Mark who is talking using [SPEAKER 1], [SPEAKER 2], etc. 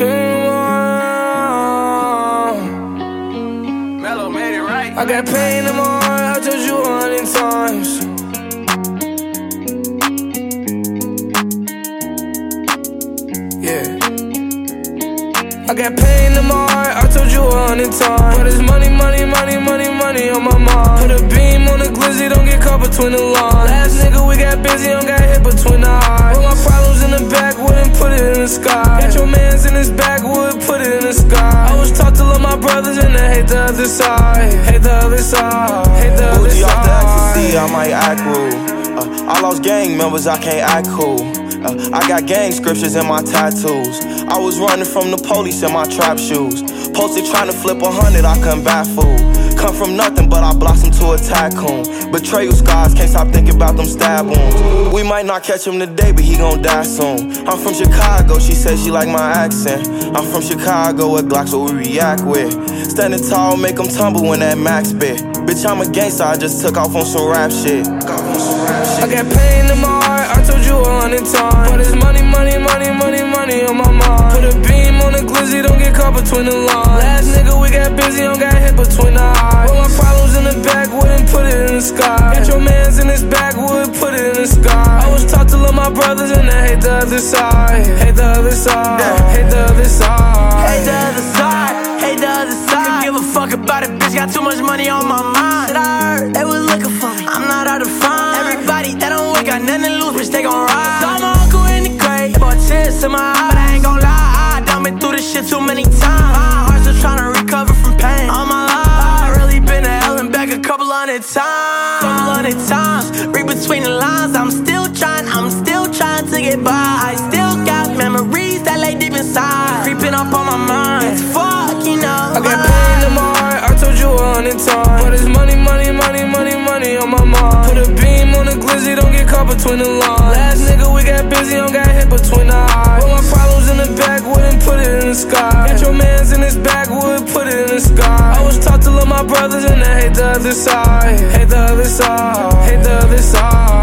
[SPEAKER 1] I got pain in my heart, I told you a hundred times. Yeah. I got pain in my heart, I told you a hundred times. But it's money, money, money, money, money on my mind. Put a beam on the glizzy, don't get caught between the lines. Last nigga, we got busy, don't got hit between the eyes. Put my problems in the back, wouldn't put it in the sky. Brothers and I hate the other side. Hate the other side. Hate the other
[SPEAKER 2] Bougie off the
[SPEAKER 1] side.
[SPEAKER 2] ecstasy, I might act rude. Uh, I lost gang members, I can't act cool. Uh, I got gang scriptures in my tattoos. I was running from the police in my trap shoes. Posted trying to flip a hundred, I couldn't bat fool. Come from nothing, but I blossomed to a tycoon. Betrayal scars, can't stop thinking about them stab wounds. We might not catch him today, but he gon' die soon. I'm from Chicago, she says she like my accent. I'm from Chicago, with Glocks what we react with. Standing tall, make them tumble when that max bit. Bitch, I'm a gangster, I just took off on some rap shit.
[SPEAKER 1] I got pain in my heart, I told you a hundred times. But it's money, money, money, money, money on my mind. Put a beam on the glizzy, don't get caught between the lines. Sky. Got your mans in his backwood, put it in the sky. I was taught to love my brothers and I hate the other side. Hate the other side. Hate the other side.
[SPEAKER 3] Hate the other side, hate the other side. Don't give a fuck about it, bitch. Got too much money on my mind. Shit, I heard they was looking for me. I'm not hard to find. Everybody that don't work got nothing to lose, bitch. They gon' ride. Saw my uncle in the grave, bought tears in my eye, but I ain't gon' lie. I done been through this shit too many times. My heart's still tryna recover from pain. All my life, I really been to hell and back a couple hundred times. Couple hundred times, read between the lines. I'm still trying, I'm still trying to get by. I still got memories that lay deep inside, creeping up on my mind. Fuck, you know.
[SPEAKER 1] I got pain in my heart, I told you a hundred times. But it's money, money, money, money, money on my mind. Put a beam on the glizzy, don't get caught between the lines. Last nigga, we got busy, don't got hit between the eyes. It in the sky. Got your mans in his backwood, put it in the sky. I was taught to love my brothers and I hate the other side. Hate the other side. Hate the other side.